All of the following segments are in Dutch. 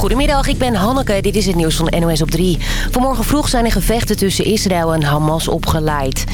Goedemiddag, ik ben Hanneke. Dit is het nieuws van NOS op 3. Vanmorgen vroeg zijn er gevechten tussen Israël en Hamas opgeleid.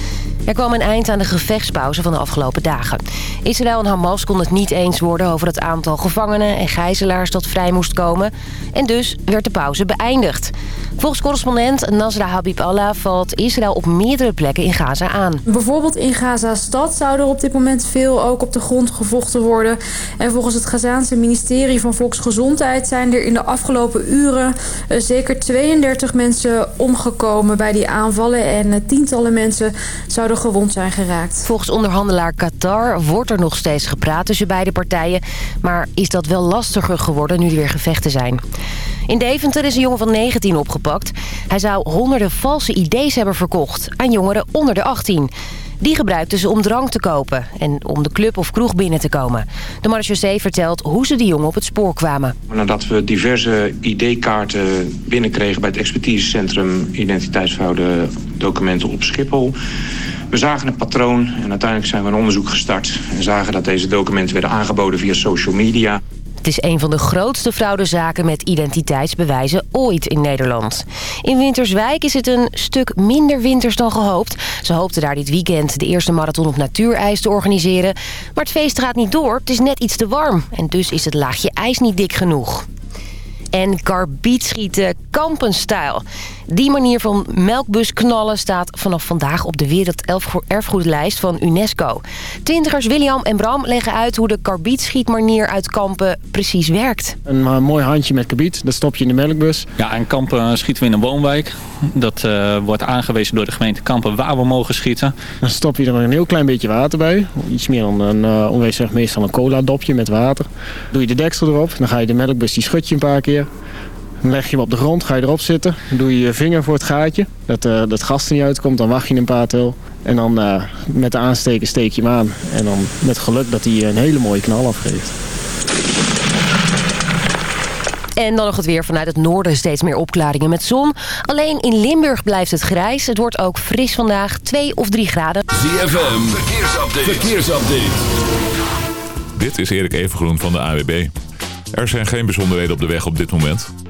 Er kwam een eind aan de gevechtspauze van de afgelopen dagen. Israël en Hamas konden het niet eens worden over het aantal gevangenen en gijzelaars dat vrij moest komen. En dus werd de pauze beëindigd. Volgens correspondent Nasra Habib Allah valt Israël op meerdere plekken in Gaza aan. Bijvoorbeeld in Gaza-stad zou er op dit moment veel ook op de grond gevochten worden. En volgens het Gazaanse ministerie van Volksgezondheid zijn er in de afgelopen uren eh, zeker 32 mensen omgekomen bij die aanvallen. En eh, tientallen mensen zouden gewond zijn geraakt. Volgens onderhandelaar Qatar wordt er nog steeds gepraat tussen beide partijen. Maar is dat wel lastiger geworden nu er weer gevechten zijn? In Deventer is een jongen van 19 opgepakt. Hij zou honderden valse ID's hebben verkocht aan jongeren onder de 18. Die gebruikten ze om drank te kopen en om de club of kroeg binnen te komen. De marechaussee vertelt hoe ze die jongen op het spoor kwamen. Nadat we diverse ID-kaarten binnenkregen bij het expertisecentrum identiteitsfraude documenten op Schiphol... We zagen een patroon en uiteindelijk zijn we een onderzoek gestart... en zagen dat deze documenten werden aangeboden via social media. Het is een van de grootste fraudezaken met identiteitsbewijzen ooit in Nederland. In Winterswijk is het een stuk minder winters dan gehoopt. Ze hoopten daar dit weekend de eerste marathon op natuurijs te organiseren. Maar het feest gaat niet door, het is net iets te warm. En dus is het laagje ijs niet dik genoeg. En karbietschieten kampenstijl. Die manier van melkbusknallen staat vanaf vandaag op de werelderfgoedlijst van UNESCO. Twintigers William en Bram leggen uit hoe de karbietschietmanier uit Kampen precies werkt. Een uh, mooi handje met karbiet, dat stop je in de melkbus. Ja, in Kampen schieten we in een woonwijk. Dat uh, wordt aangewezen door de gemeente Kampen waar we mogen schieten. Dan stop je er een heel klein beetje water bij. Iets meer dan een uh, meestal een cola dopje met water. Doe je de deksel erop, dan ga je de melkbus, die schud je een paar keer. Dan leg je hem op de grond, ga je erop zitten. Dan doe je je vinger voor het gaatje. Dat uh, dat gas er niet uitkomt, dan wacht je een paar tel. En dan uh, met de aansteker steek je hem aan. En dan met geluk dat hij een hele mooie knal afgeeft. En dan nog het weer vanuit het noorden steeds meer opklaringen met zon. Alleen in Limburg blijft het grijs. Het wordt ook fris vandaag, 2 of 3 graden. ZFM, verkeersupdate. verkeersupdate. Dit is Erik Evengroen van de AWB. Er zijn geen bijzonderheden op de weg op dit moment.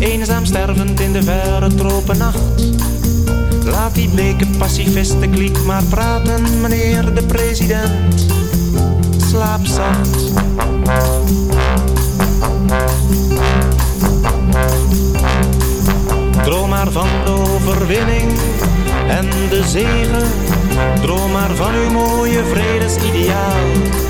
Eenzaam stervend in de verre tropennacht. Laat die bleke pacifisten kliek maar praten, meneer de president. Slaap zacht. Droom maar van de overwinning en de zegen Droom maar van uw mooie vredesideaal.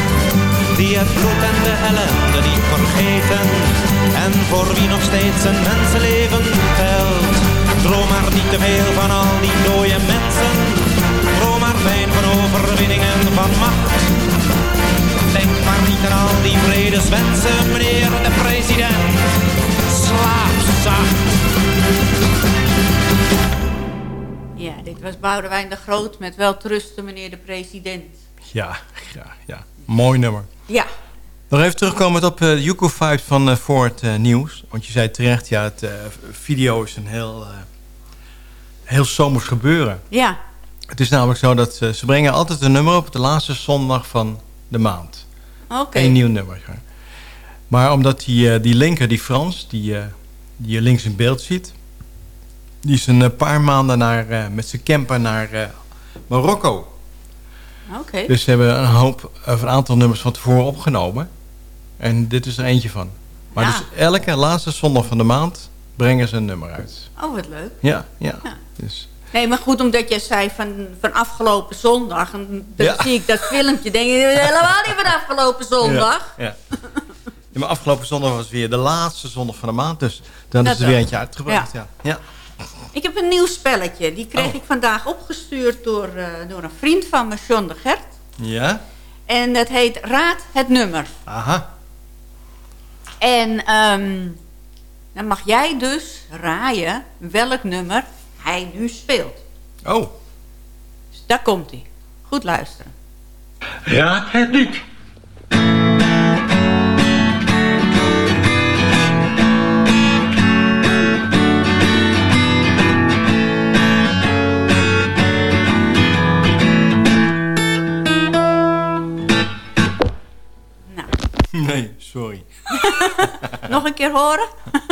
Die het bloed en de ellende niet vergeten. En voor wie nog steeds een mensenleven telt. Droom maar niet te veel van al die dode mensen. Droom maar fijn van overwinningen van macht. Denk maar niet aan al die vredeswensen, meneer de president. Slaap zacht. Ja, dit was Boudewijn de Groot met wel trusten, meneer de president. Ja, ja, ja. Mooi nummer. Ja. Nog even terugkomen op de Yuko Vibes van uh, Ford uh, Nieuws. Want je zei terecht, ja, het video is een heel, heel zomers gebeuren. Ja. Het is namelijk zo dat ze, ze brengen altijd een nummer op de laatste zondag van de maand. Oké. Eén nieuw nummer. Maar omdat die, die linker, die Frans, die, die je links in beeld ziet... die is een paar maanden naar, met zijn camper naar Marokko. Oké. Dus ze hebben een hoop, een aantal nummers van tevoren opgenomen. En dit is er eentje van. Maar Ja. dus elke laatste zondag van de maand brengen ze een nummer uit. Oh, wat leuk. Ja, ja. Dus, Nee, maar goed, omdat jij zei van, van afgelopen zondag. En dan Ja. zie ik dat filmpje. Denk ik helemaal niet van afgelopen zondag. Ja, maar afgelopen zondag was weer de laatste zondag van de maand. Dus dan Dat is er weer eentje uitgebracht. Ja. Ja. Ik heb een nieuw spelletje. Die Oh. kreeg ik vandaag opgestuurd door, eh, door een vriend van me, John de Gert. Ja? En dat heet Raad het nummer. Aha. En ehm, dan mag jij dus raaien welk nummer hij nu speelt. Oh. Dus daar komt hij. Goed luisteren. Raad het niet. Sorry. Nog een keer horen?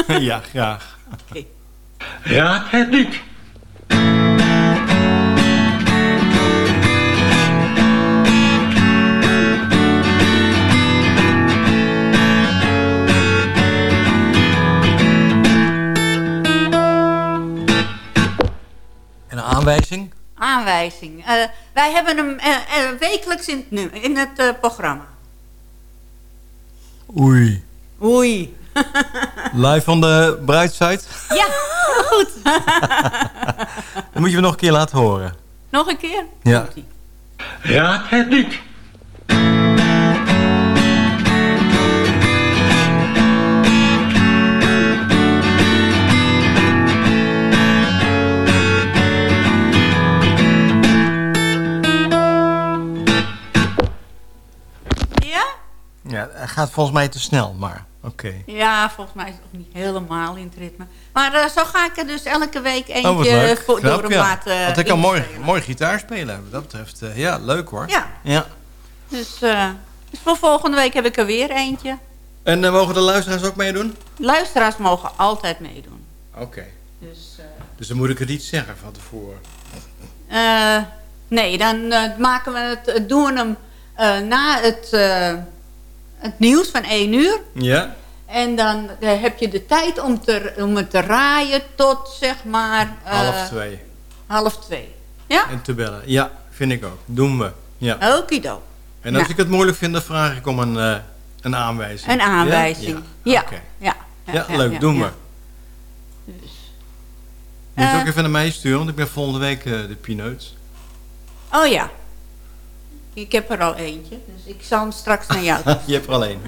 ja, graag. Oké. Raad het niet. En een aanwijzing? Aanwijzing. Eh, wij hebben hem eh, eh, wekelijks in het, nu- in het eh, programma. Oei. Oei. Live van de bruidsite? Ja, goed. Dan moet je me nog een keer laten horen. Nog een keer? Ja. Raad het niet. Ja, het gaat volgens mij te snel, maar oké. Ja, volgens mij is het ook niet helemaal in het ritme. Maar eh, zo ga ik er dus elke week eentje Oh, leuk. voor, Knap, door hem ja. laten Want ik kan mooi, mooi gitaar spelen. Wat dat betreft, eh, ja, leuk hoor. Ja. ja. Dus, eh, dus voor volgende week heb ik er weer eentje. En eh, mogen de luisteraars ook meedoen? Luisteraars mogen altijd meedoen. Oké. Dus, eh, Dus dan moet ik het niet zeggen van tevoren. eh, nee, dan eh, maken we het, eh, doen we hem eh, na het, eh, het nieuws van 1 uur. Ja? En dan eh, heb je de tijd om, te, om het te raaien tot zeg maar... eh, Half twee. Half twee. Ja? En te bellen. Ja, vind ik ook. Doen we. Ja. Okido. En als Nou. ik het moeilijk vind, dan vraag ik om een, eh, een aanwijzing. Een aanwijzing. Ja? Ja. Ja. Ja, leuk. doen we. Moet je ook even naar mij sturen, want ik ben volgende week de Pineut. Oh ja. Ik heb er al eentje, dus ik zal hem straks naar jou. Je hebt er al één.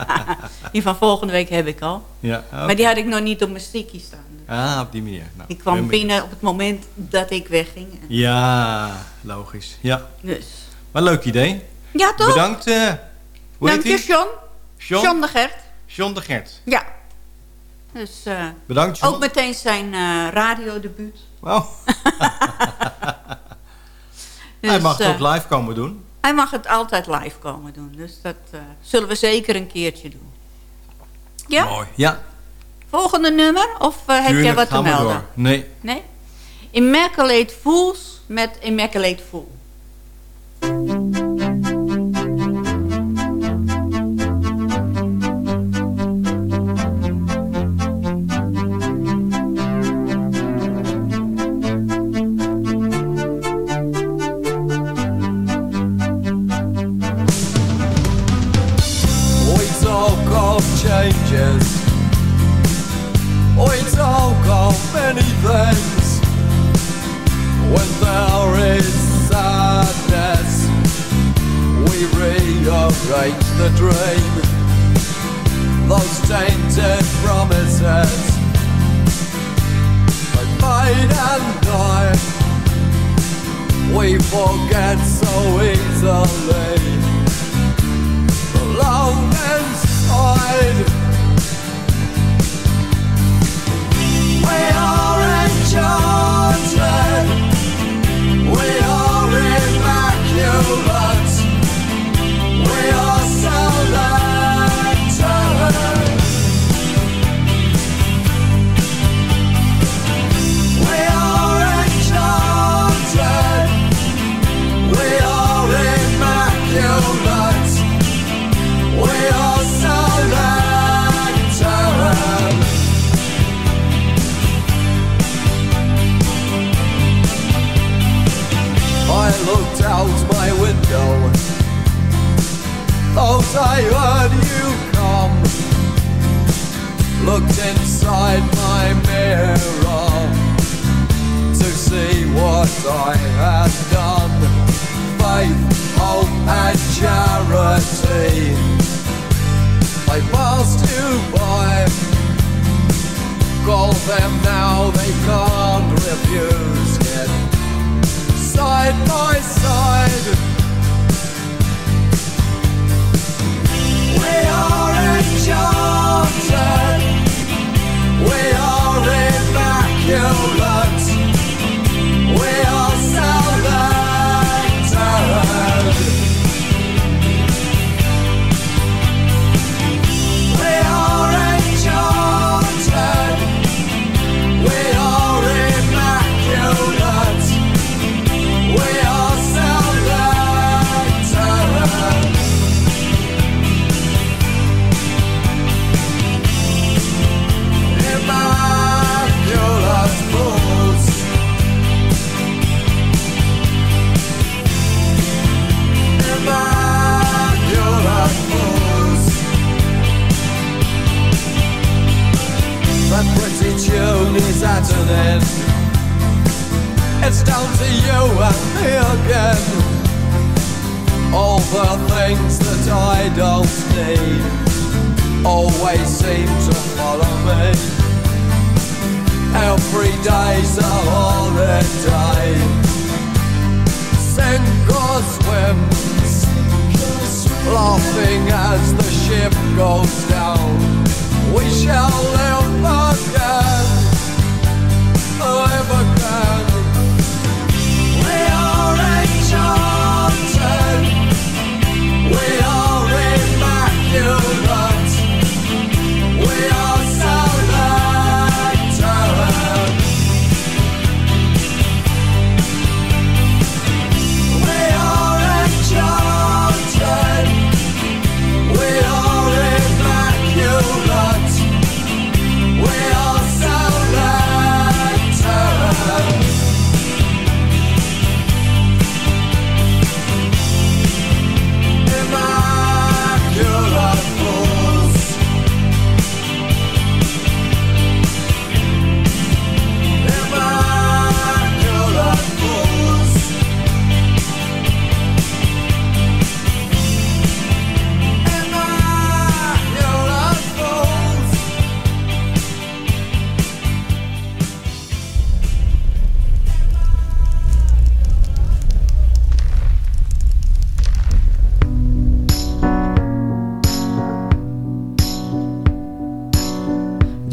Die van volgende week heb ik al. Ja. Maar die had ik nog niet op mijn sticky staan. Ah, op die manier. Nou, Ik kwam binnen op het moment dat ik wegging. Ja, logisch. Ja. Dus. Maar leuk idee. Ja, toch? Bedankt. hoe Dank heet je? John. John? John de Gert. John de Gert. Ja. Dus, eh, Bedankt, John. Ook meteen zijn eh radiodebuut. Wow. Dus, Hij mag het eh, ook live komen doen. Hij mag het altijd live komen doen. Dus dat eh, zullen we zeker een keertje doen. Ja? Mooi. Ja. Volgende nummer? Of eh, heb jij wat te melden? Nee. Nee? Immaculate Fools met Immaculate Fool. We rearrange the dream. Those tainted promises, they made and died. We forget so easily alone inside. We are enchanted. We are immaculate. Out my window. Thought I heard you come. Looked inside my mirror to see what I had done. Faith, hope, and charity. I passed you by. Call them now, they can't refuse it. Side by side. We are enchanted. We are immaculate. We are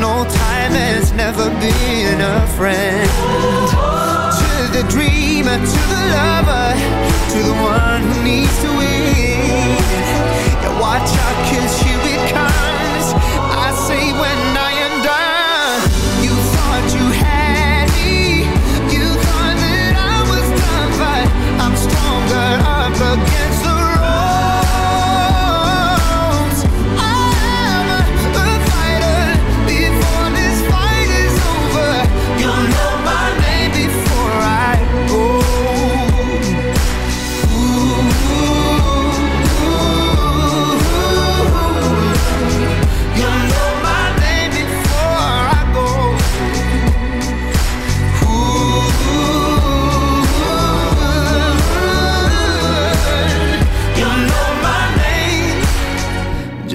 No time has never been a friend. To the dreamer, to the lover, to the one who needs to win. Yeah, watch out, cause here it comes.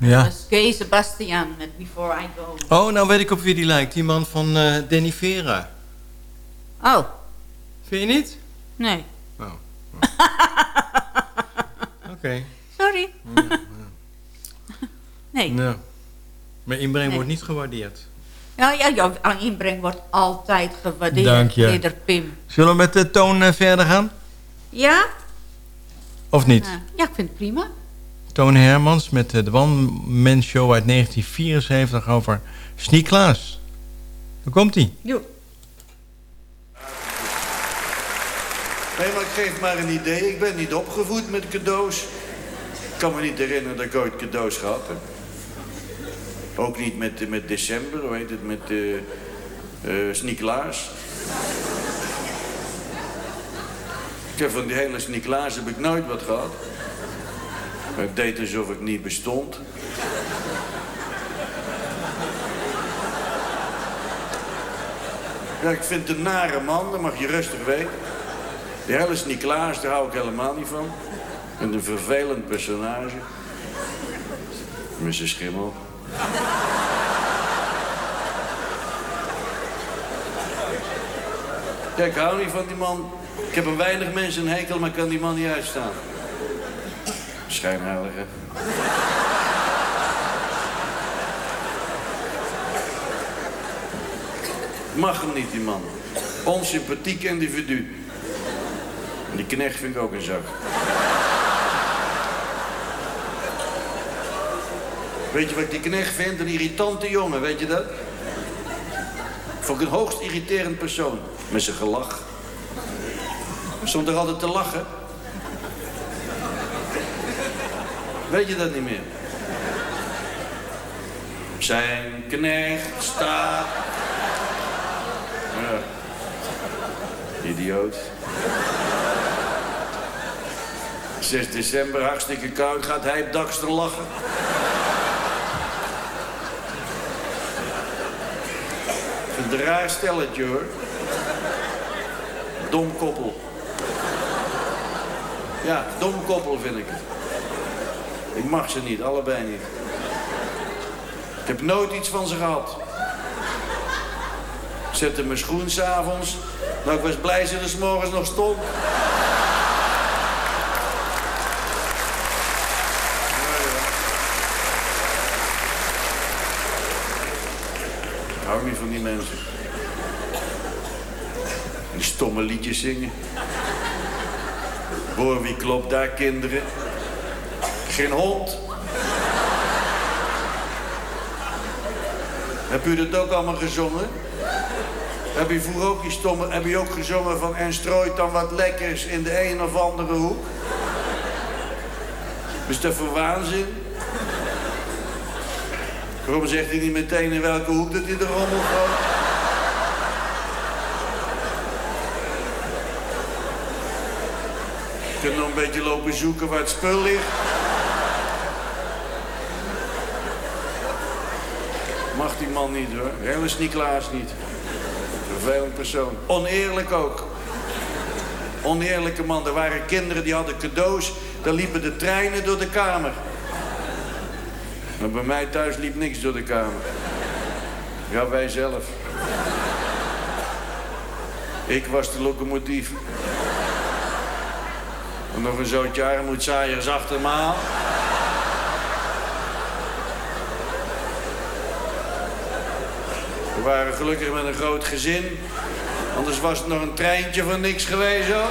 Ja, dat is Gay Sebastian met Before I Go. Oh, nou weet ik op wie die lijkt. Die man van eh Danny Vera. Oh, Vind je niet? nee. Oh. Oké. Sorry. nee. Nou. Mijn inbreng Nee. wordt niet gewaardeerd. Ja, ja, jouw inbreng wordt altijd gewaardeerd, Dank je. Pim. Zullen we met de toon eh, verder gaan? Ja? Of niet? Ja, ja, ik vind het prima. Toon Hermans met eh, de One Man Show uit 1974 over Sneeklaas. Daar komt hij. Jo. Nee, maar ik geef maar een idee. Ik ben niet opgevoed met cadeaus. Ik kan me niet herinneren dat ik ooit cadeaus gehad heb. Ook niet met, met december, hoe heet het, met uh, uh, Sneeklaas. ik heb van die hele Sneeklaas heb ik nooit wat gehad. Ik deed alsof ik niet bestond. Ja, ik vind het een nare man, dat mag je rustig weten. Die hele Sneeklaas, daar hou ik helemaal niet van. En een vervelend personage. Zijn schimmel. Ja, ik hou niet van die man. Ik heb een weinig mensen een hekel, maar ik kan die man niet uitstaan. Schijnheilige. Mag hem niet, die man. Onsympathiek individu. Die knecht vind ik ook een zak. Weet je wat ik die knecht vind? Een irritante jongen, weet je dat? Vond ik een hoogst irriterend persoon. Met zijn gelach. Stond er altijd te lachen. Weet je dat niet meer? Zijn knecht staat... Ja. Idioot. 6 december, hartstikke koud, gaat hij op dakster lachen. Een raar stelletje hoor. Dom koppel. Ja, dom koppel vind ik het. Ik mag ze niet, allebei niet. Ik heb nooit iets van ze gehad. Ik zette mijn schoen s'avonds. Nou, ik was blij ze er 's morgens nog stond. Hou niet van die mensen. Die stomme liedjes zingen. Hoor wie klopt daar, kinderen? Geen hond. Heb u dat ook allemaal gezongen? Heb u vroeger ook die stomme... Heb u ook gezongen van... En strooit dan wat lekkers in de een of andere hoek? Is dat voor waanzin? Waarom zegt hij niet meteen in welke hoek dat hij de rommel gooit? Je kunt nog een beetje lopen zoeken waar het spul ligt. Man niet hoor. Helemaal Niklaas niet. Vervelend persoon. Oneerlijk ook. Oneerlijke man. Er waren kinderen die hadden cadeaus. Daar liepen de treinen door de kamer. Maar bij mij thuis liep niks door de kamer. Ja, wij zelf. Ik was de locomotief. En nog een zootje armoedzaaiers achter me aan. We waren gelukkig met een groot gezin. Anders was het nog een treintje van niks geweest hoor.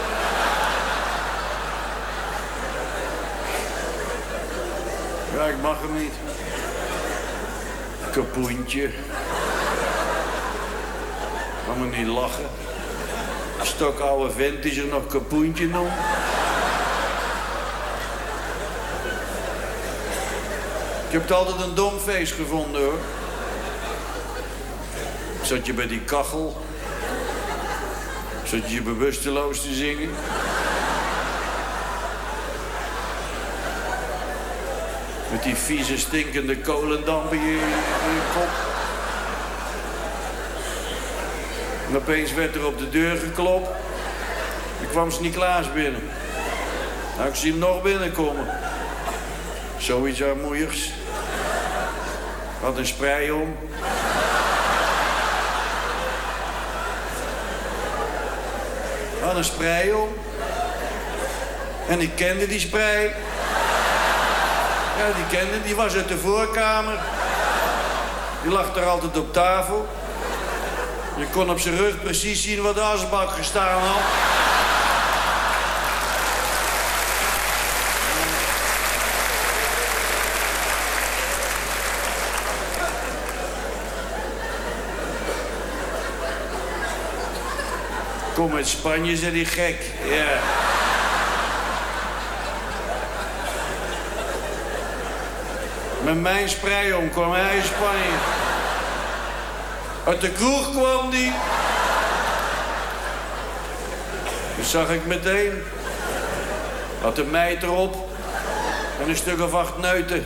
Ja, ik mag hem niet. Kapoentje. Kan me niet lachen. Stokoude vent die zich nog kapoentje noemt. Ik heb het altijd een dom feest gevonden hoor. Zat je bij die kachel. Zat je je bewusteloos te zingen. Met die vieze stinkende kolendamp in je, kop. En opeens werd er op de deur geklopt. Er kwam Sint-Niklaas binnen. Nou, ik zie hem nog binnenkomen. Zoiets armoeigs. Had een sprei om. Een sprei om. En ik kende die sprei. Ja, die kende, die was uit de voorkamer. Die lag er altijd op tafel. Je kon op zijn rug precies zien wat de asbak gestaan had. Kom uit Spanje, zei die gek. Ja. Met mijn sprei om kwam hij in Spanje. Uit de kroeg kwam die. Dat zag ik meteen. Had een meid erop. En een stuk of acht neuten.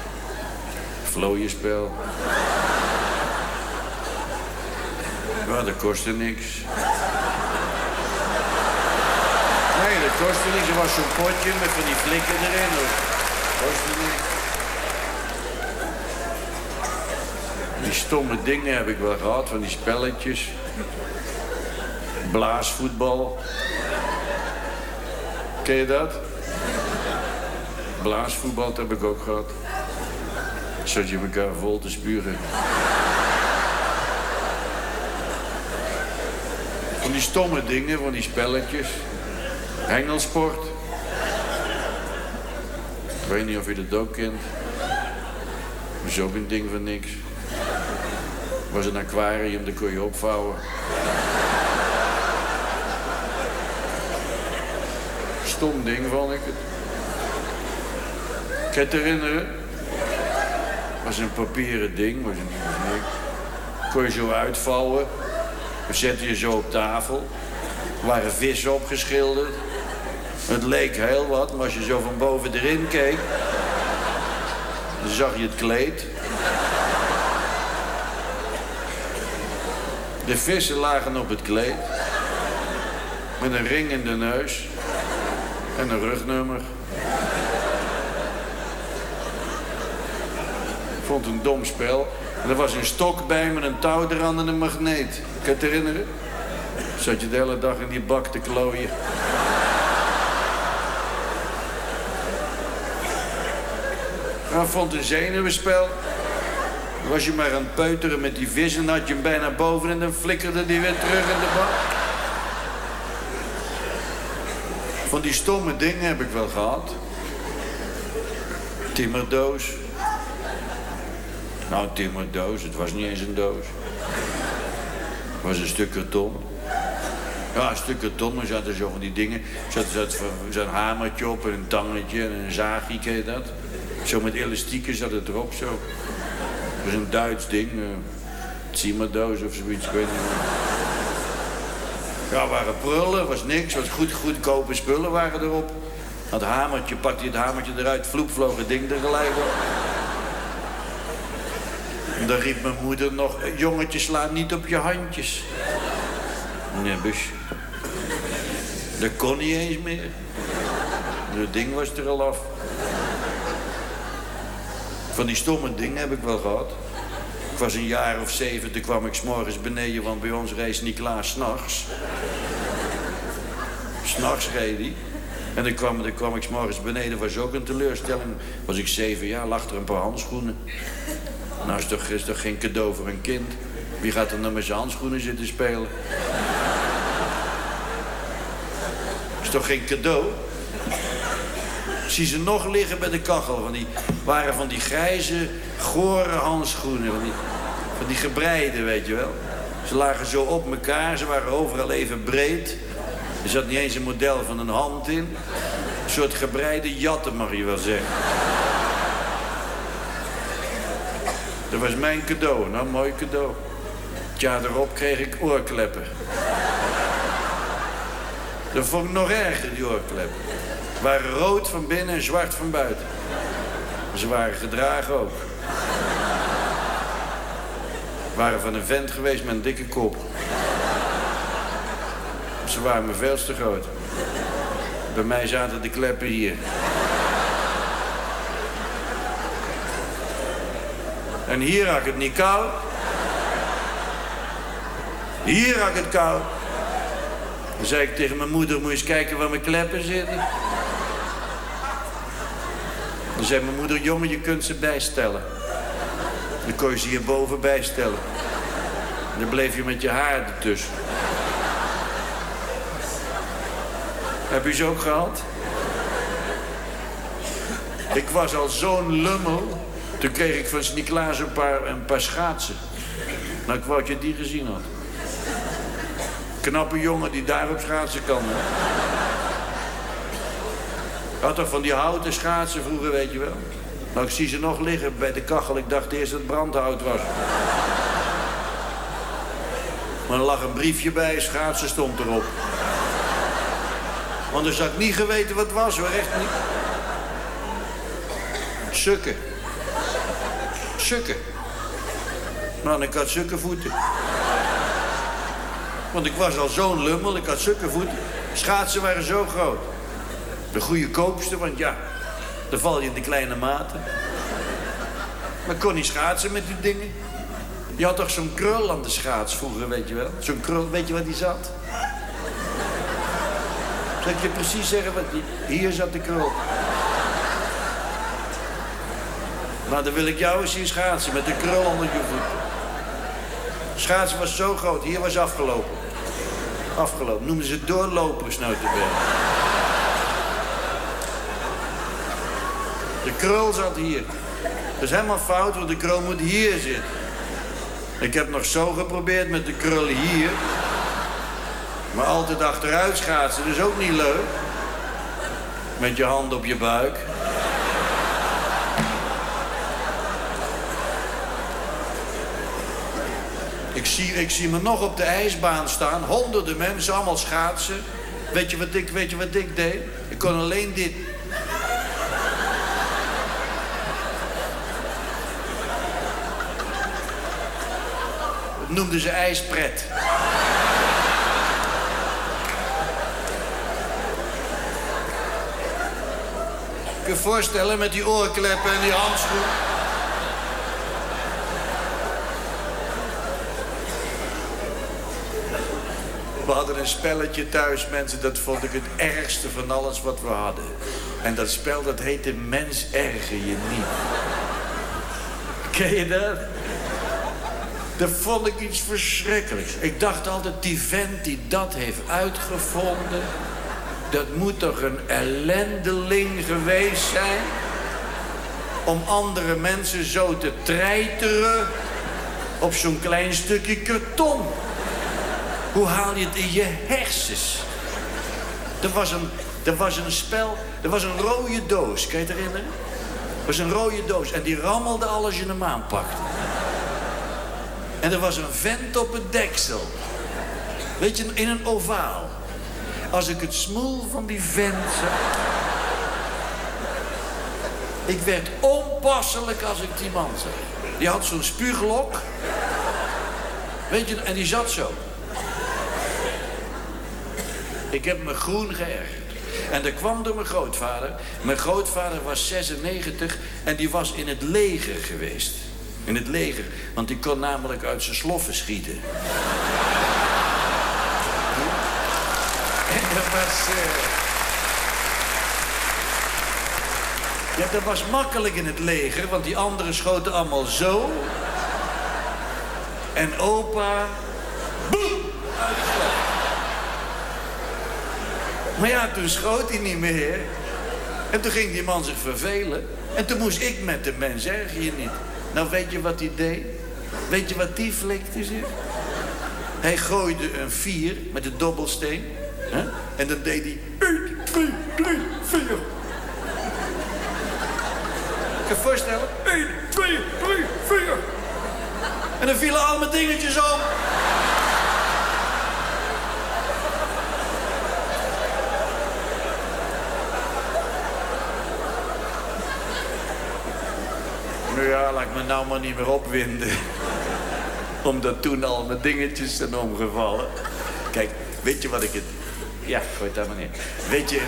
Vlooienspel. Ja, dat kostte niks. Nee, dat kostte niks. Er was zo'n potje met van die flikken erin. Dat kostte niks. Die stomme dingen heb ik wel gehad, van die spelletjes. Blaasvoetbal. Ken je dat? Blaasvoetbal dat heb ik ook gehad. Zat je elkaar vol te spuren. Van die stomme dingen, van die spelletjes. Hengelsport. Ik weet niet of je dat ook kent. Dat is ook een ding van niks. was een aquarium, daar kon je opvouwen. Stom ding vond ik het. Kan je het herinneren? Was een papieren ding, was was niks. Kon je zo uitvouwen. We zetten je zo op tafel. Er waren vissen opgeschilderd. Het leek heel wat, maar als je zo van boven erin keek... dan zag je het kleed. De vissen lagen op het kleed. Met een ring in de neus. En een rugnummer. Vond een dom spel. En er was een stok bij met een touw eraan en een magneet. Kan je het herinneren? Zat je de hele dag in die bak te klooien. Ik vond een zenuwenspel. Was je maar aan het peuteren met die vis en had je hem bijna boven en dan flikkerde die weer terug in de bak. Van die stomme dingen heb ik wel gehad. Timmerdoos. Nou, timmerdoos, het was niet eens een doos. Het was een stuk karton. Ja, een stuk karton, er zaten zo van die dingen. Er zat, zat zo'n hamertje op en een tangetje en een zaagje, ken je dat? Zo met elastieken zat het erop, zo. Dat was een Duits ding. Uh, Timmerdoos of zoiets, ik weet niet meer. Ja, waren prullen, was niks. Was goed, goedkope spullen waren erop. Dat hamertje, pakte je het hamertje eruit, vloep, vloog het ding er gelijk. Dan riep mijn moeder nog, jongetje, sla niet op je handjes. Nebbus. Dat kon niet eens meer. Het ding was er al af. Van die stomme dingen heb ik wel gehad. Ik was een jaar of zeven, toen kwam ik s'morgens beneden, want bij ons reed Niklaas s'nachts. S'nachts reed hij. En dan kwam, dan kwam ik s'morgens beneden, was ook een teleurstelling. Was ik zeven jaar, lag er een paar handschoenen. Nou is toch, is toch geen cadeau voor een kind? Wie gaat er nou met zijn handschoenen zitten spelen? Is toch geen cadeau? Zie ze nog liggen bij de kachel. Van die, waren van die grijze, gore handschoenen. Van die, van die gebreide, weet je wel. Ze lagen zo op elkaar, ze waren overal even breed. Er zat niet eens een model van een hand in. Een soort gebreide jatten, mag je wel zeggen. Dat was mijn cadeau. Nou, mooi cadeau. Het jaar kreeg ik oorkleppen. Dat vond ik nog erger, die oorkleppen. Waren rood van binnen en zwart van buiten. Ze waren gedragen ook. Waren van een vent geweest met een dikke kop. Ze waren me veel te groot. Bij mij zaten de kleppen hier. En hier ik het niet koud. Hier ik het koud. Dan zei ik tegen mijn moeder, moet je eens kijken waar mijn kleppen zitten. Dan zei mijn moeder, jongen, je kunt ze bijstellen. Dan kon je ze hierboven bijstellen. En dan bleef je met je haar ertussen. Heb je ze ook gehad? Ik was al zo'n lummel. Toen kreeg ik van Sint-Niklaas een paar, paar schaatsen. Nou, ik wou dat je die gezien had. Knappe jongen die daarop schaatsen kan. Hè? Had toch van die houten schaatsen vroeger, weet je wel? Nou, ik zie ze nog liggen bij de kachel. Ik dacht eerst dat het brandhout was. Maar er lag een briefje bij, schaatsen stond erop. Want dus had ik niet geweten wat het was hoor, echt niet. Sukken. Sukken. Nou, ik had zulke voeten. Want ik was al zo'n lummel, ik had zulke voeten. Schaatsen waren zo groot. De goede koopste, want ja, dan val je in de kleine maten. Maar kon niet schaatsen met die dingen. Je had toch zo'n krul aan de schaats vroeger, weet je wel? Zo'n krul, weet je wat die zat? Zal ik je precies zeggen wat die... Hier zat de krul. Maar dan wil ik jou eens zien schaatsen met de krul onder je voet. Schaatsen was zo groot, hier was afgelopen. Afgelopen. Noemden ze doorlopers nou te. De krul zat hier. Dat is helemaal fout, want de krul moet hier zitten. Ik heb nog zo geprobeerd met de krul hier. Maar altijd achteruit schaatsen, dus ook niet leuk. Met je hand op je buik. Ik zie, ik zie me nog op de ijsbaan staan. Honderden mensen, allemaal schaatsen. Weet je wat ik, weet je wat ik deed? Ik kon alleen dit. Dat noemden ze ijspret. Je voorstellen met die oorkleppen en die handschoen. We hadden een spelletje thuis, mensen. Dat vond ik het ergste van alles wat we hadden. En dat spel, dat heette Mens erger je niet. Ken je dat? Dat vond ik iets verschrikkelijks. Ik dacht altijd, die vent die dat heeft uitgevonden... dat moet toch een ellendeling geweest zijn... om andere mensen zo te treiteren... op zo'n klein stukje karton. Hoe haal je het in je hersens? Er was een, er was een spel, er was een rode doos, kan je het herinneren? Er was een rode doos en die rammelde al als je hem aanpakte. En er was een vent op het deksel. Weet je, in een ovaal. Als ik het smoel van die vent zag... Ik werd onpasselijk als ik die man zag. Die had zo'n spuuglok. Weet je, en die zat zo. Ik heb me groen geërgerd. En dat kwam door mijn grootvader. Mijn grootvader was 96 en die was in het leger geweest. In het leger, want die kon namelijk uit zijn sloffen schieten. En dat was... eh, Ja, dat was makkelijk in het leger, want die anderen schoten allemaal zo. En opa... Boem! Maar ja, toen schoot hij niet meer. En toen ging die man zich vervelen. En toen moest ik met de mens erger je niet. Nou, weet je wat hij deed? Weet je wat die flikte zich? Hij gooide een vier met een dobbelsteen. Hè? En dan deed hij... 1, 2, 3, 4. Kan je voorstellen? 1, 2, 3, 4. En dan vielen al mijn dingetjes om. Ja, laat ik me nou maar niet meer opwinden. Omdat toen al mijn dingetjes zijn omgevallen. Kijk, weet je wat ik het... Ja, gooi daar maar neer. Weet je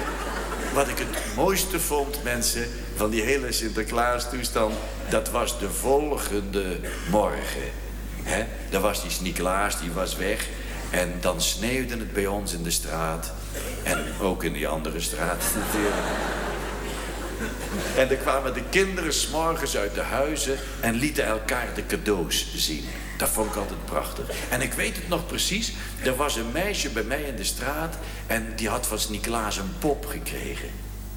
wat ik het mooiste vond, mensen, van die hele Sinterklaas toestand? Dat was de volgende morgen. Hè? Daar was die Sint-Nicolaas, die was weg. En dan sneeuwde het bij ons in de straat. En ook in die andere straat. En dan kwamen de kinderen s'morgens uit de huizen en lieten elkaar de cadeaus zien. Dat vond ik altijd prachtig. En ik weet het nog precies. Er was een meisje bij mij in de straat en die had van Sint-Nicolaas een pop gekregen.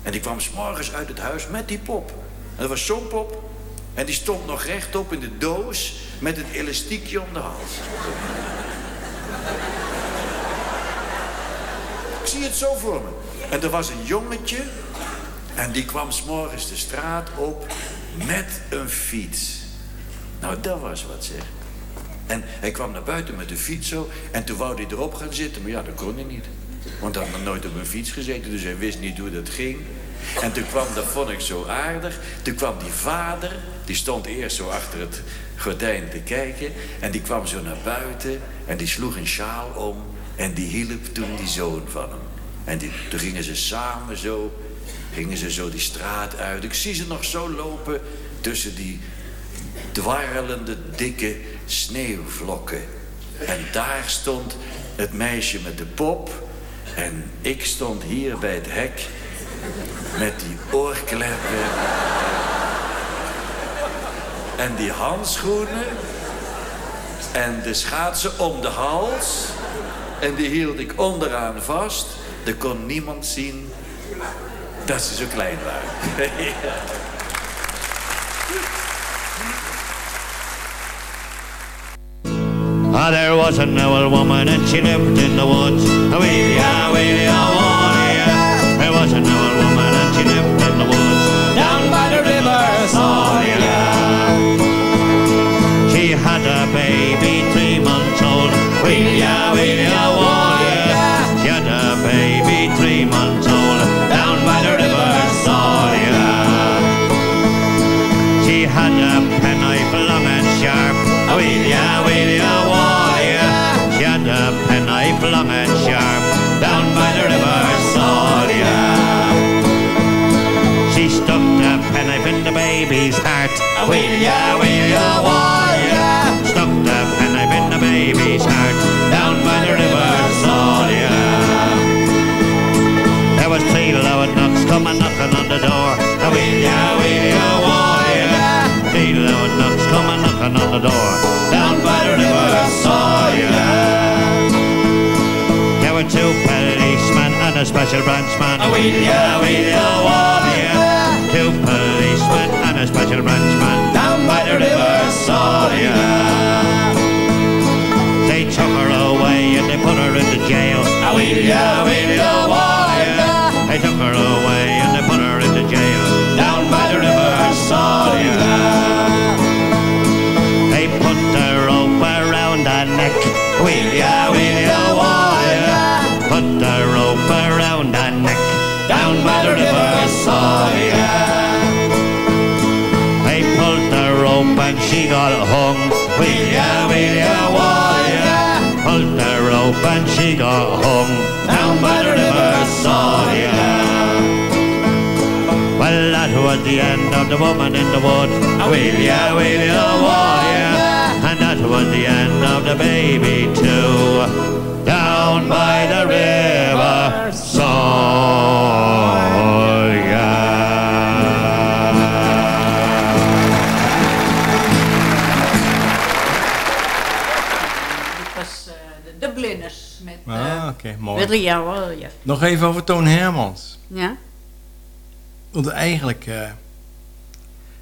En die kwam s'morgens uit het huis met die pop. En dat was zo'n pop. En die stond nog rechtop in de doos met het elastiekje om de hals. zie het zo voor me. En er was een jongetje. En die kwam s'morgens de straat op met een fiets. Nou, dat was wat zeg. En hij kwam naar buiten met de fiets zo. En toen wou hij erop gaan zitten. Maar ja, dat kon hij niet. Want hij had nog nooit op een fiets gezeten. Dus hij wist niet hoe dat ging. En toen kwam, dat vond ik zo aardig. Toen kwam die vader. Die stond eerst zo achter het gordijn te kijken. En die kwam zo naar buiten. En die sloeg een sjaal om. En die hielp toen die zoon van hem. En die, toen gingen ze samen zo. Gingen ze zo die straat uit. Ik zie ze nog zo lopen. Tussen die dwarrelende, dikke sneeuwvlokken. En daar stond het meisje met de pop. En ik stond hier bij het hek. Met die oorkleppen. En die handschoenen. En de schaatsen om de hals. En die hield ik onderaan vast. Er kon niemand zien dat ze zo klein waren. Ah, there was an old woman and she lived in the woods. A wee ya, wee ya. There was an old woman and she lived in the woods. Down by the river, saw baby's heart. A wee ya, wee ya, wee ya. Stuck the penknife in the baby's heart. Down by the river, saw ya. There was three loud knocks coming knocking on the door. A wee ya, wee ya, wee ya. Three loud knocks coming knocking on the door. Down by the river, saw ya. There were two policemen and a special branchman. A wee ya, wee ya, wee ya. Elijah Branchman down by the river Soria. They took her away and they put her into jail. Awilia, awilia, awilia. They took her away. She got hung. Wheel ya, wheel ya, wheel ya. Pulled the rope and she got hung. Down by the river, saw ya. Well, that was the end of the woman in the wood. Wheel ya, wheel ya, wheel ya. And that was the end of the baby too. Down by the river, saw Wilja. Nog even over Toon Hermans. Ja? Want eigenlijk, eh,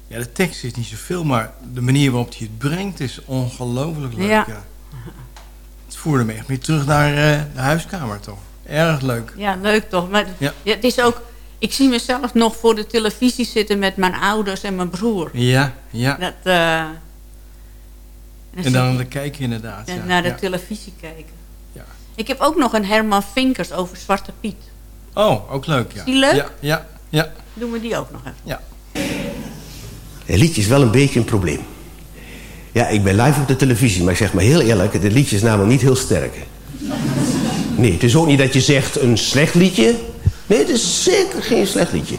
ja, de tekst is niet zoveel, maar de manier waarop hij het brengt is ongelooflijk leuk. Ja. Ja. Het voerde me echt weer terug naar eh, de huiskamer toch. Erg leuk. Ja, leuk toch? Maar Ja. ja, het is ook, ik zie mezelf nog voor de televisie zitten met mijn ouders en mijn broer. Ja, ja. Dat, eh, En dan de kijken inderdaad. en ja. naar de ja. televisie kijken. Ik heb ook nog een Herman Vinkers over Zwarte Piet. Oh, ook leuk. Ja. Is die leuk? Ja, ja, ja. Doen we die ook nog even. Ja. Het liedje is wel een beetje een probleem. Ja, ik ben live op de televisie, maar ik zeg maar heel eerlijk... het liedje is namelijk niet heel sterk. Nee, het is ook niet dat je zegt een slecht liedje. Nee, het is zeker geen slecht liedje.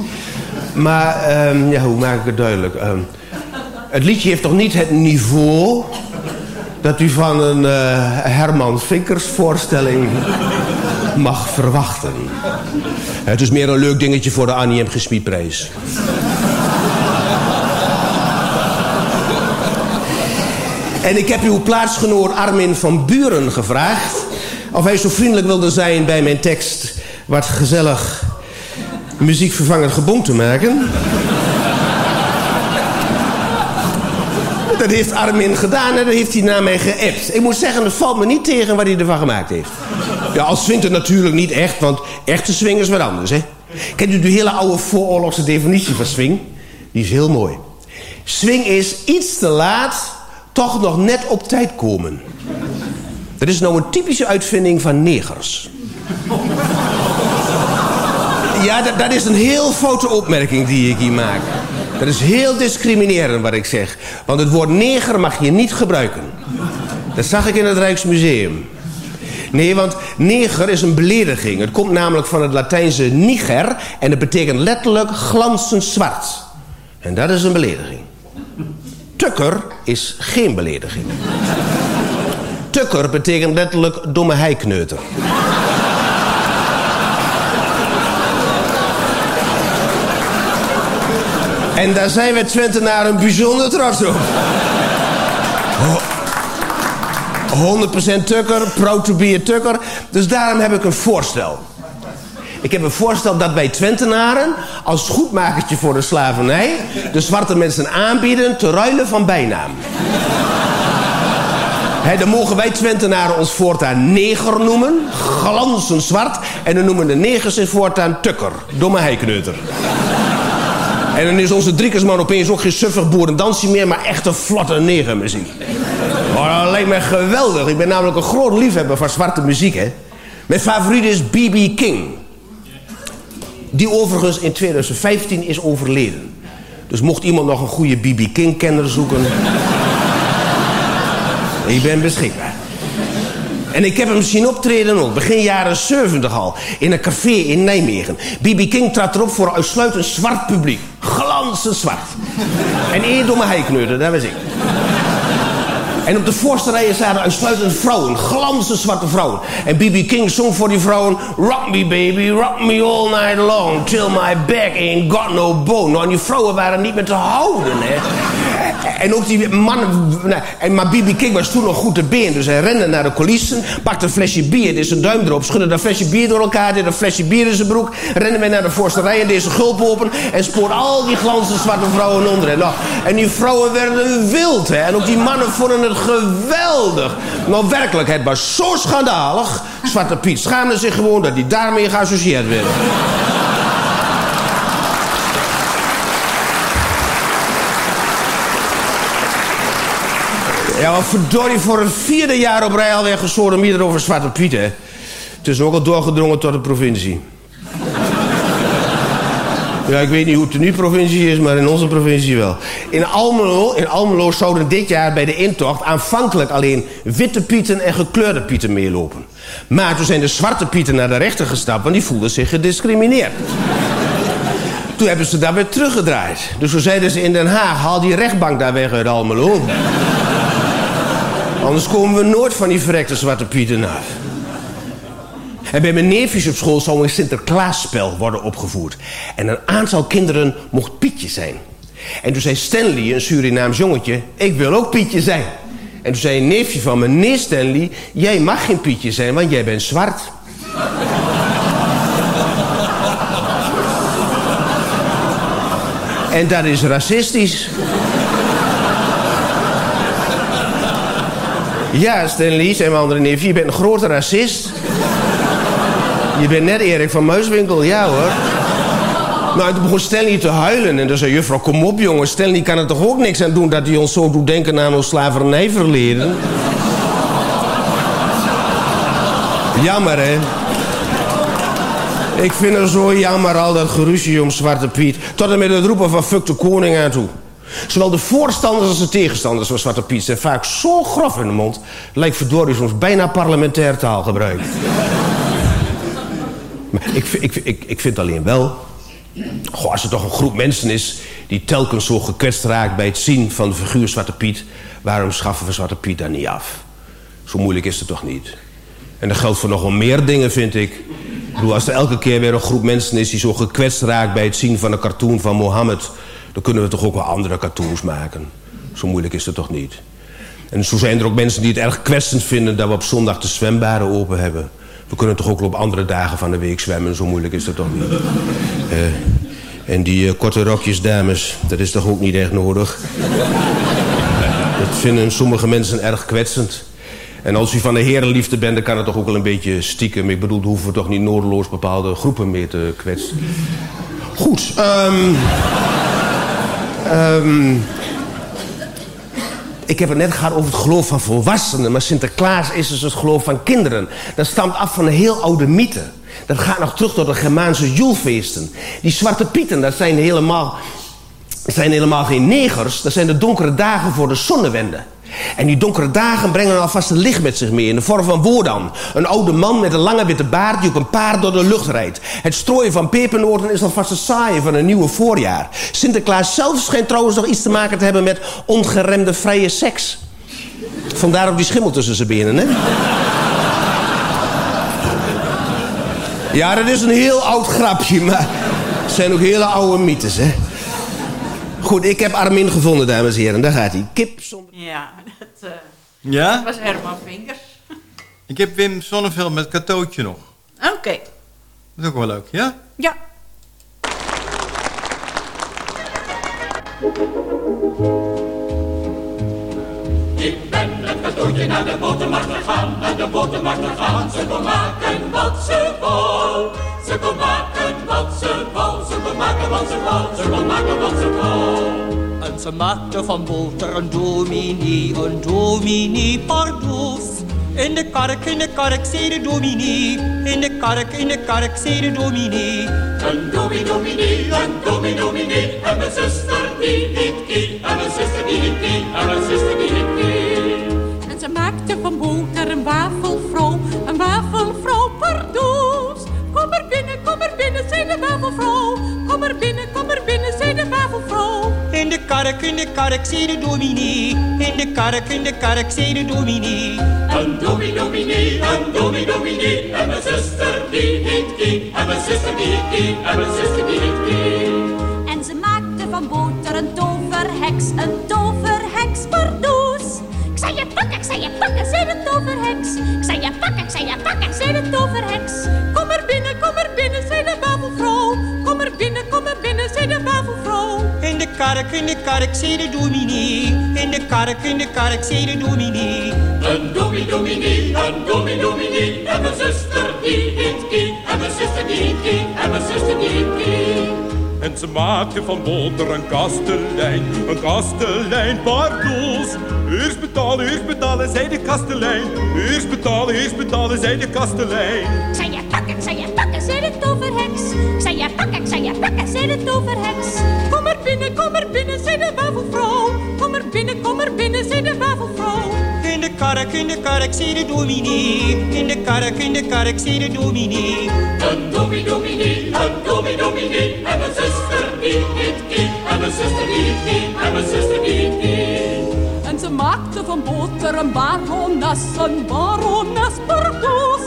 Maar, ehm, ja, hoe maak ik het duidelijk? Ehm, het liedje heeft toch niet het niveau... dat u van een eh, Herman Vinkers voorstelling mag verwachten. Het is meer een leuk dingetje voor de Annie M. Gesmiedprijs. En ik heb uw plaatsgenoot Armin van Buren gevraagd... of hij zo vriendelijk wilde zijn bij mijn tekst... wat gezellig muziekvervangend gebong te maken. Dat heeft Armin gedaan en dat heeft hij naar mij geappt. Ik moet zeggen, het valt me niet tegen wat hij ervan gemaakt heeft. Ja, als het natuurlijk niet echt, want echte swing is wat anders, hè. Kent u de hele oude vooroorlogse definitie van swing? Die is heel mooi. Swing is iets te laat, toch nog net op tijd komen. Dat is nou een typische uitvinding van negers. Ja, dat, dat is een heel foute opmerking die ik hier maak. Dat is heel discriminerend wat ik zeg. Want het woord neger mag je niet gebruiken. Dat zag ik in het Rijksmuseum. Nee, want neger is een belediging. Het komt namelijk van het Latijnse niger... en het betekent letterlijk glanzend zwart. En dat is een belediging. Tukker is geen belediging. Tukker betekent letterlijk domme heikneuter. En daar zijn we Twentenaren bijzonder trots op. Ho 100% tukker, proud to be tukker. Dus daarom heb ik een voorstel. Ik heb een voorstel dat wij Twentenaren als goedmakertje voor de slavernij... de zwarte mensen aanbieden te ruilen van bijnaam. He, dan mogen wij Twentenaren ons voortaan neger noemen. Glanzend zwart. En dan noemen de negers zich voortaan tukker. Domme heikneuter. En dan is onze driekersman opeens ook geen suffig boerendansje meer... maar echt een vlotte negermuziek. Maar dat lijkt me geweldig. Ik ben namelijk een groot liefhebber van zwarte muziek, hè. Mijn favoriet is B.B. King. Die overigens in 2015 is overleden. Dus mocht iemand nog een goede B.B. King-kenner zoeken... ik ben beschikbaar. En ik heb hem zien optreden ook, begin jaren 70 al. In een café in Nijmegen. B.B. King trad erop voor uitsluitend zwart publiek. Glanzend zwart. En één domme heikneuter, dat was ik. En op de voorste rijen zaten uitsluitend vrouwen. Glanzend zwarte vrouwen. En B.B. King zong voor die vrouwen... Rock me baby, rock me all night long... Till my back ain't got no bone. Nou, en die vrouwen waren niet meer te houden, hè. En ook die mannen... En, maar B.B. King was toen nog goed te been. Dus hij rende naar de coulissen, pakte een flesje bier... deed zijn duim erop, schudde dat flesje bier door elkaar... deed een flesje bier in zijn broek... rende weer naar de voorste rij en deed zijn gulp open... en spoor al die glanzende zwarte vrouwen onder. En, nou, en die vrouwen werden wild, hè. En ook die mannen vonden het geweldig. Nou, werkelijk, het was zo schandalig. Zwarte Piet schaamde zich gewoon dat hij daarmee geassocieerd werd. Ja, wat verdorie voor een vierde jaar op rij alweer gesodemieter over Zwarte Piet, hè. Het is ook al doorgedrongen tot de provincie. Ja, ik weet niet hoe het in uw provincie is, maar in onze provincie wel. In Almelo, in Almelo zouden dit jaar bij de intocht aanvankelijk alleen witte pieten en gekleurde pieten meelopen. Maar toen zijn de zwarte pieten naar de rechter gestapt, want die voelden zich gediscrimineerd. Toen hebben ze dat weer teruggedraaid. Dus toen zeiden ze in Den Haag, haal die rechtbank daar weg uit Almelo. Anders komen we nooit van die verrekte zwarte pieten af. En bij mijn neefjes op school zou een Sinterklaasspel worden opgevoerd. En een aantal kinderen mocht Pietje zijn. En toen zei Stanley, een Surinaams jongetje, ik wil ook Pietje zijn. En toen zei een neefje van me, nee Stanley, jij mag geen Pietje zijn, want jij bent zwart. en dat is racistisch. Ja, Stanley, zei mijn andere neefje, je bent een grote racist. Je bent net Erik van Muiswinkel, ja hoor. Nou, toen begon Stanley te huilen. En toen zei juffrouw, kom op jongen. Stanley kan er toch ook niks aan doen... dat hij ons zo doet denken aan ons slavernijverleden. Jammer, hè? Ik vind het zo jammer al dat geruzie om Zwarte Piet. Tot en met het roepen van fuck de koning aan toe. Zowel de voorstanders als de tegenstanders van Zwarte Piet... zijn vaak zo grof in de mond... lijkt verdorie soms bijna parlementair taalgebruik. Maar ik, ik, ik, ik vind alleen wel... Goh, als er toch een groep mensen is... die telkens zo gekwetst raakt bij het zien van de figuur Zwarte Piet... waarom schaffen we Zwarte Piet dan niet af? Zo moeilijk is het toch niet? En dat geldt voor nog wel meer dingen, vind ik. Ik als er elke keer weer een groep mensen is... die zo gekwetst raakt bij het zien van een cartoon van Mohammed... dan kunnen we toch ook wel andere cartoons maken. Zo moeilijk is het toch niet? En zo zijn er ook mensen die het erg kwetsend vinden... dat we op zondag de zwembaden open hebben... We kunnen toch ook op andere dagen van de week zwemmen. Zo moeilijk is dat toch niet. Uh, en die uh, korte rokjes, dames, dat is toch ook niet echt nodig? Dat vinden sommige mensen erg kwetsend. En als u van de herenliefde bent, dan kan het toch ook wel een beetje stiekem. Ik bedoel, hoeven we toch niet noordeloos bepaalde groepen meer te kwetsen. Goed, ehm ehm, ik heb het net gehad over het geloof van volwassenen... maar Sinterklaas is dus het geloof van kinderen. Dat stamt af van een heel oude mythe. Dat gaat nog terug tot de Germaanse joelfeesten. Die zwarte pieten, dat zijn helemaal, zijn helemaal geen negers. Dat zijn de donkere dagen voor de zonnewende. En die donkere dagen brengen alvast een licht met zich mee in de vorm van Wodan. Een oude man met een lange witte baard die op een paard door de lucht rijdt. Het strooien van pepernoten is alvast het saaien van een nieuwe voorjaar. Sinterklaas zelf schijnt trouwens nog iets te maken te hebben met ongeremde vrije seks. Vandaar ook die schimmel tussen zijn benen, hè? Ja, dat is een heel oud grapje, maar het zijn ook hele oude mythes, hè? Goed, ik heb Armin gevonden, dames en heren. Daar gaat hij. Kip zonder... Ja, dat, eh, Ja? dat was Herman Vinkers. Ik heb Wim Sonneveld met katootje nog. Oké. Dat is ook wel leuk, ja? Ja. Ik ben het katoentje naar de botermarkt gegaan, naar de botermarkt gegaan. Ze kon maken wat ze wou. Ze kon maken wat ze wou, ze kon maken wat ze wou, ze kon maken wat ze wou. En ze maakte van boter een dominee, een dominee pardoes. In de kark, in de kark, zei de dominee. In de kark, in de kark, zei de dominee. Een domi dominee, een domi dominee. En mijn zuster die hiet kie, en mijn zuster die hiet kie, en mijn zuster die hiet kie. En ze maakte van boter een wafelvrouw, een wafelvrouw pardoes. Kom er binnen, kom er binnen, zei de wafelvrouw. Kom er binnen, kom er binnen, zei de wafelvrouw. In de kark, in de kark, zei de dominee. In de kark, in de kark, zei de dominee. Een domi dominee, een domi dominee. En mijn zuster die hiet kie, en mijn zuster die hiet kie, en mijn zuster die hiet kie. En ze maakte van boter een toverheks, een toverheks pardoes. Ik zei je pakken, ik zei je pakken, zei de toverheks. Ik zei je pakken, ik zei je pakken, zei de toverheks. Kom er binnen, kom er binnen, zei de wafelvrouw. Kom er binnen, kom er binnen, zei de wafelvrouw. In de kark, in de kark, zei de dominee. In de kark, in de kark, zei de dominee. Een domi dominee, een domi dominee. En mijn zuster die hiet kie, en mijn zuster die hiet kie, en mijn zuster die hiet kie. En ze maakte van boter een kastelein, een kastelein pardoes. Eerst betalen, eerst betalen, zei de kastelein. Eerst betalen, eerst betalen, zei de kastelein. Zei je pakken, ik zei je je pakken, ik zei je pakken, zei de toverheks. Kom er binnen, kom er binnen, zei de wafelvrouw. Kom er binnen, kom er binnen, zei de wafelvrouw. In de kark, in de kark, zei de dominee. In de kark, in de kark, zei de dominee. Een domi dominee, een domi dominee. En mijn zuster die hiet kie, en mijn zuster die kie, en mijn zuster die kie. En ze maakte van boter een barones, een barones pardoes.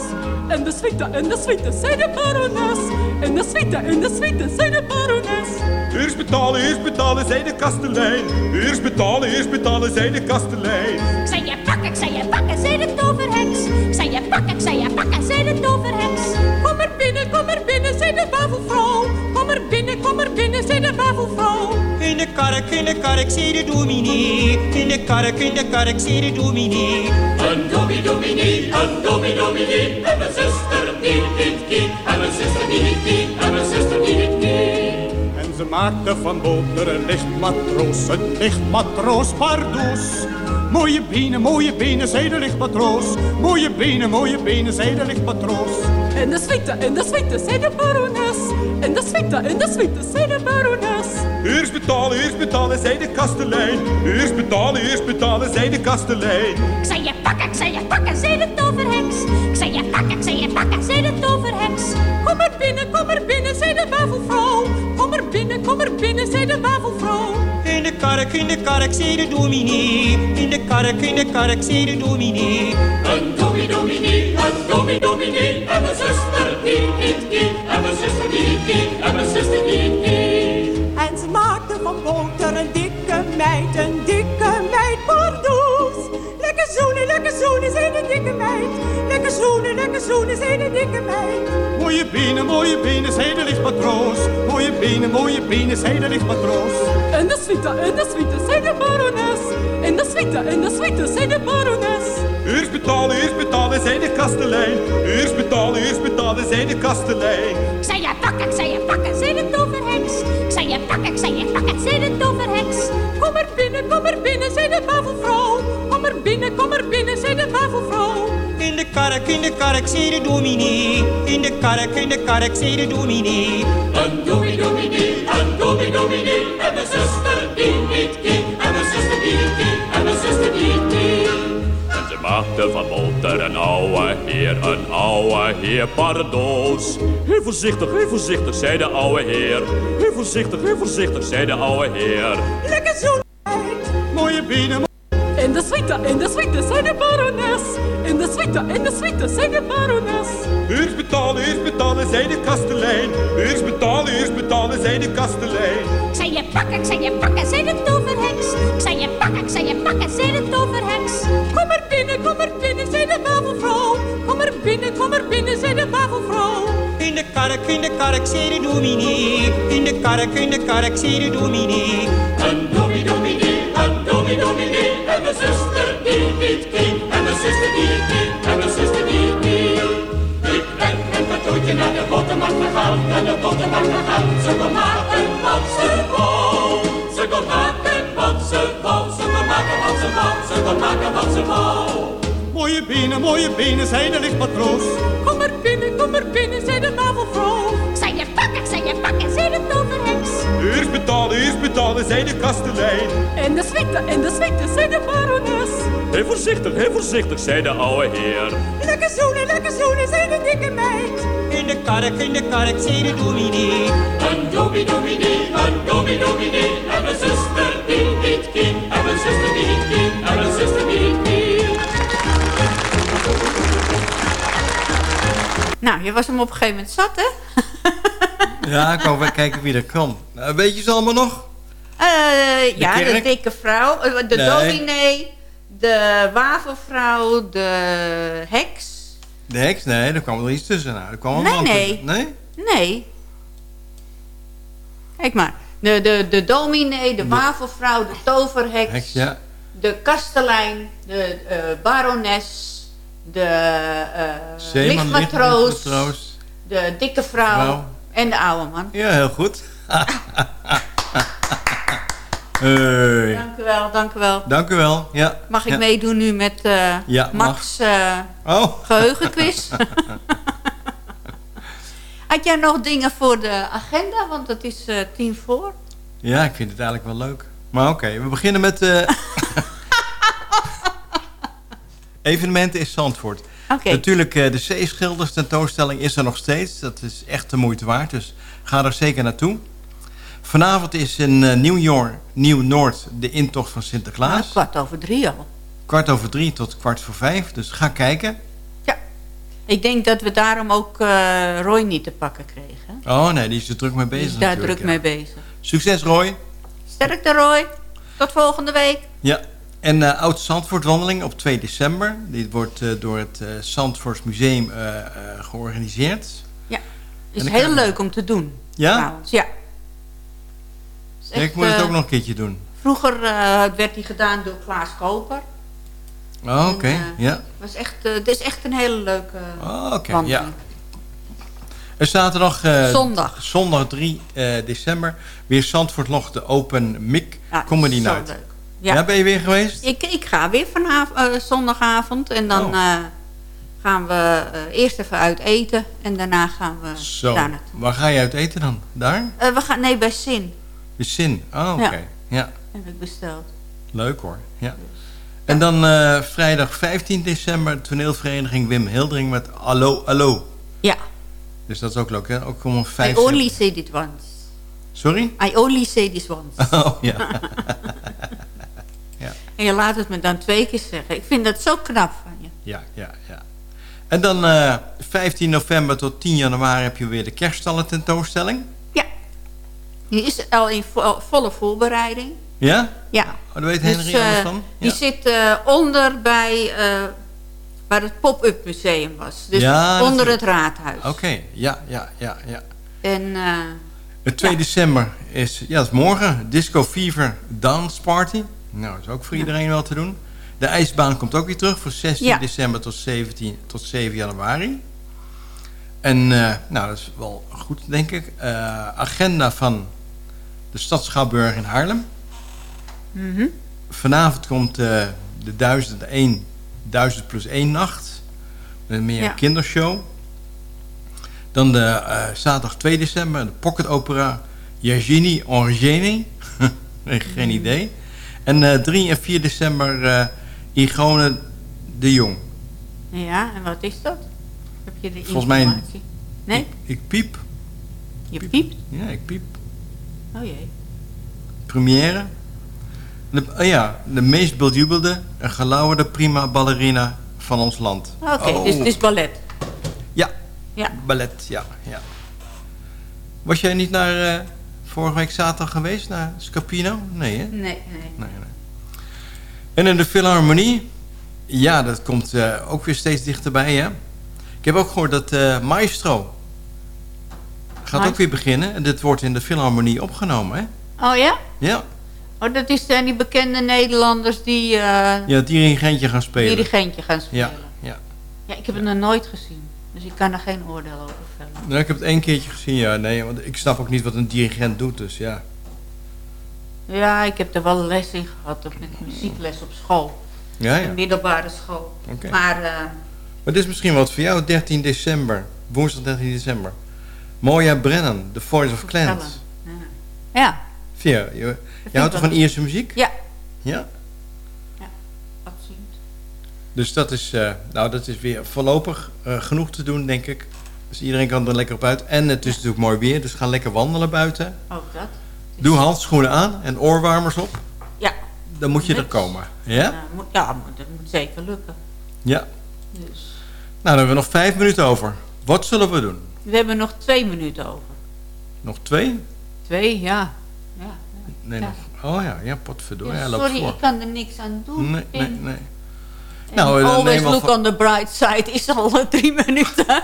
En de suite, en de suite, zei de barones. En de suite, en de suite, zei de barones. Eerst betalen, eerst betalen, zei de kastelein. Eerst betalen, eerst betalen, zei de kastelein. Ik zei je pakken, ik zei je pakken, zei de toverheks. Ik zei je pakken, ik zei je pakken, zei de toverheks. Kom er binnen, kom er binnen, zei de wafelvrouw. Kom er binnen, zei de. In de kark, in de kark, zei de dominee. In de kark, in de kark, zei de dominee. Een domi dominee, een domi dominee. En mijn zuster die hiet kie, en mijn zuster die hiet kie, en mijn zuster die kie. En ze maakte van boter een lichtmatroos, een lichtmatroos pardoes. Mooie benen, mooie benen, zei de lichtmatroos. Mooie benen, mooie benen, zei de lichtmatroos. En de suite, en de suite, zei de barones. En de suite, en de suite, zei de barones. Eerst betalen, eerst betalen, zei de kastelein. Eerst betalen, eerst betalen, zei de kastelein. Ik zei je pakken, ik zei je pakken, zei de toverheks. Ik zei je pakken, ik zei je pakken, zei de toverheks. Kom er binnen, kom er binnen, zei de wafelvrouw. Kom er binnen, zei de wafelvrouw. In de kark, in de kark, zei de dominee. In de kark, in de kark, zei de dominee. Een domi dominee, een domi dominee. En mijn zuster die hiet kie, en mijn zuster die kie, en mijn zuster die kie. En ze maakte van boter een dikke meid, een dikke. Lekker zoenen, lekker zoenen, zijn een dikke meid. Lekker zoenen, lekker zoenen, zijn een dikke meid. Mooie benen, mooie benen, zij de lichtmatroos. Mooie benen, mooie benen, zij de lichtmatroos. En de suite, en de suite, zij de barones. En de suite, en de suite, zij de barones. Eerst betalen, eerst betalen, zei de kastelein. Eerst betalen, eerst betalen, zei de kastelein. Ik zei je pakken, ik zei je pakken, zei de toverheks. Ik zei je pakken, ik zei je pakken, zei de toverheks. Kom er binnen, kom er binnen, zei de bavelvrouw. Kom er binnen, kom er binnen, zei de bavelvrouw. In de kark, in de kark, zei de dominee. In de kark, in de kark, zei de dominee. Een dominee, dominee, een dominee, dominee. En mijn zuster die niet ging, en mijn zuster die niet ging, en mijn zuster die niet ging. En ze maakte van Walter een ouwe heer, een ouwe heer pardoos. Heel voorzichtig, heel voorzichtig, zei de ouwe heer. Heel voorzichtig, heel voorzichtig, zei de ouwe heer. Lekker zo Mooie de suite, in de suite, zei de barones. In de suite, in de suite, zei de barones. Eerst betalen, eerst betalen, zei de kastelein. Eerst betalen, eerst betalen, zei de kastelein. Ik zei je pakken, ik zei je pakken, zei de toverheks. Ik zei je pakken, ik zei je pakken, zei de toverheks. Kom er binnen, kom er binnen, zei de bavelvrouw. Kom er binnen, kom er binnen, zei de bavelvrouw. In de kark, in de kark, zei de dominee. In de kark, in de kark, zei de dominee. Een dominee, dominee, een dominee, dominee. En mijn zuster niet ging, en mijn zuster die niet ging, en mijn zuster die niet ging. Ik ben met mijn toetje naar de bottenmarkt gegaan, naar de bottenmarkt gegaan. Ze kon maken wat ze wou. Ze kon maken wat ze wou, ze kon maken wat ze wou, ze kon maken wat ze wou. Mooie benen, mooie benen, zei de lichtmatroos. Kom er binnen, kom er binnen, zei de navelvrouw. Ik zei je pakken, ik zei je pakken, zei de toverheks. Eerst betalen, eerst betalen, zei de kastelein. En de suite, en de suite, zei de barones. Heel voorzichtig, heel voorzichtig, zei de ouwe heer. Lekker zoenen, lekker zoenen, zei de dikke meid. In de kark, in de kark, zei de dominee. Een dominee, dominee, een dominee, dominee. En mijn zuster die niet ging, en mijn zuster die niet ging, en mijn zuster die niet ging. Nou, je was hem op een gegeven moment zat, hè? Ja, ik wou wel kijken wie er kwam. Nou, weet je ze allemaal nog? Eh, ja, de dikke vrouw, eh, de Nee. dominee, de wafelvrouw, de heks. De heks? Nee, er kwam er iets tussen. Nou, er kwam een Nee, nee. Nee? Nee. Kijk maar. De, de, de dominee, de wafelvrouw, de toverheks, Heks, ja. de kastelein, de eh, barones, de eh Zeeman, lichtmatroos. de dikke vrouw Vrouw. en de oude man. Ja, heel goed. hey. Dank u wel, dank u wel. Dank u wel. Ja. Mag ik ja. meedoen nu met eh, Ja, Max eh Oh. geheugenquiz? Had jij nog dingen voor de agenda? Want het is eh, tien voor. Ja, ik vind het eigenlijk wel leuk. Maar oké, we beginnen met... evenementen in Zandvoort. Natuurlijk, de zeeschilders tentoonstelling is er nog steeds. Dat is echt de moeite waard, dus ga er zeker naartoe. Vanavond is in eh, New York, Nieuw-Noord de intocht van Sinterklaas. Nou, kwart over drie al. Kwart over drie tot kwart voor vijf, dus ga kijken. Ik denk dat we daarom ook eh, Roy niet te pakken kregen. Oh nee, die is er druk mee Die bezig is daar druk ja. mee bezig. Succes Roy. Sterkte Roy. Tot volgende week. Ja, en eh Oud Zandvoort wandeling op 2 december. Dit wordt eh, door het eh Zandvoorts Museum eh, eh, georganiseerd. Ja, is heel leuk om te doen. Ja? trouwens. Ja. Ja, ik moet het eh, ook nog een keertje doen. Vroeger eh, werd die gedaan door Klaas Koper. Oh, oké, eh, ja. Was echt, het is echt een hele leuke Oh, oké, ja. Er staat er nog... eh, Zondag. Zondag 3 eh, december. Weer Zandvoort nog de Open Mic Ja, Comedy Night. leuk. Ja. Ja. ben je weer geweest? Ik, ik ga weer vanavond, zondagavond. En dan Oh. gaan we eerst even uit eten. En daarna gaan we Zo, waar ga je uit eten dan? Daar? We gaan, nee, bij Sin De Zin. Oh, oké. Ja. Ja. heb ik besteld. Leuk hoor. Ja. En dan eh, vrijdag 15 december toneelvereniging Wim Hildering met Allo Allo. Ja. Dus dat is ook leuk hè? Ook om I vijf... only say this once. Sorry? I only say this once. Oh ja. En je laat het me dan twee keer zeggen. Ik vind dat zo knap van je. ja, ja, ja. En dan eh 15 november tot 10 januari heb je weer de kerststallen tentoonstelling. Die is al in vo- volle voorbereiding. Ja? Ja. Oh, daar weet Henry eh, alles van? Die zit eh, onder bij eh, waar het pop-up museum was. Dus Ja, onder het raadhuis. Oké, ja, ja, ja, ja. En Het 2 december is, ja, dat is morgen, Disco Fever Dance Party. Nou, dat is ook voor iedereen wel te doen. De ijsbaan komt ook weer terug voor 16 Ja. december tot, 17, tot 7 januari. En nou, dat is wel goed, denk ik. Agenda van de Stad Schouwburg in Haarlem. mhm. Vanavond komt eh, de 1001, 1000 plus 1 nacht. Met meer Ja. kindershow. Dan de eh, zaterdag 2 december, de pocket opera Virginie Orgeni. Geen idee. En eh 3 en 4 december eh Igone de Jong. ja, en wat is dat? Heb je de Volgens mij een-? Nee? Ik piep. Je piept? Ja, ik piep. Oh jee. Première. De, oh ja, de meest beljubelde en gelauwerde prima ballerina van ons land. Oké, Oh. dus het is ballet. Ja. Ja. Ballet, ja, ja. Was jij niet naar eh, vorige week zaterdag geweest, naar Scapino? Nee, hè? Nee, nee. Nee, nee. En in de Philharmonie, ja, dat komt eh, ook weer steeds dichterbij, hè? Ik heb ook gehoord dat eh, Maestro gaat ook weer beginnen. En dit wordt in de Philharmonie opgenomen, hè? Oh ja? Ja, Oh, dat is zijn die bekende Nederlanders die eh ja dirigentje gaan spelen. dirigentje gaan spelen. Ja, ja. Ja, ik heb het nog nooit gezien. Dus ik kan er geen oordeel over vellen. Nou, ik heb het één keertje gezien, ja. Nee, want ik snap ook niet wat een dirigent doet, dus ja. Ja, ik heb er wel les in gehad. Met muziekles op school. Ja, ja. Een middelbare school. Oké. Maar eh, Maar dit is misschien wat voor jou, 13 december. Woensdag 13 december. Moja Brennan, The Voice of Clans. ja, Via, je, je houdt toch van Ierse muziek? Ja. Ja? absoluut. Dus dat is, eh, nou, dat is weer voorlopig eh, genoeg te doen, denk ik. Dus iedereen kan er lekker op uit. En het is natuurlijk mooi weer, dus ga lekker wandelen buiten. Ook dat. Doe handschoenen aan en oorwarmers op. Ja. Dan moet je er komen. Ja? Ja, moet, ja dat moet zeker lukken. Ja. Dus. Nou, dan hebben we nog vijf minuten over. Wat zullen we doen? We hebben nog twee minuten over. Nog twee? Twee, ja. ja. Nee, Ja. nog. Oh ja, ja, potverdorie. Sorry, voor. ik kan er niks aan doen. Nee, nee, En- nee. en Nou, dan always look van- on the bright side is al eh, drie minuten.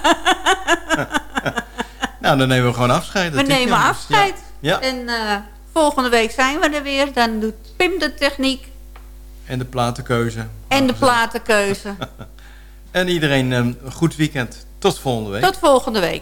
Nou, dan nemen we gewoon afscheid. We nemen afscheid. Ja. En eh, volgende week zijn we er weer. Dan doet Pim de techniek En de platenkeuze. en de platenkeuze. En iedereen eh, een goed weekend. Tot volgende week. Tot volgende week.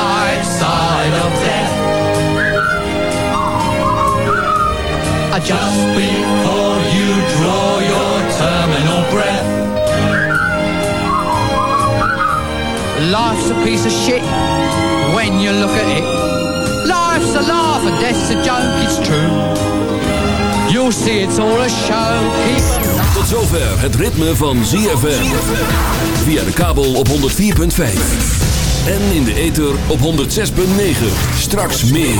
Just before you draw your terminal breath. Life's a piece of shit when you look at it. Life's a laugh and death's a joke, it's true. You'll see it's all a show. Keep Tot zover het ritme van ZFM. Via de kabel op 104.5. En in de ether op 106.9. Straks meer.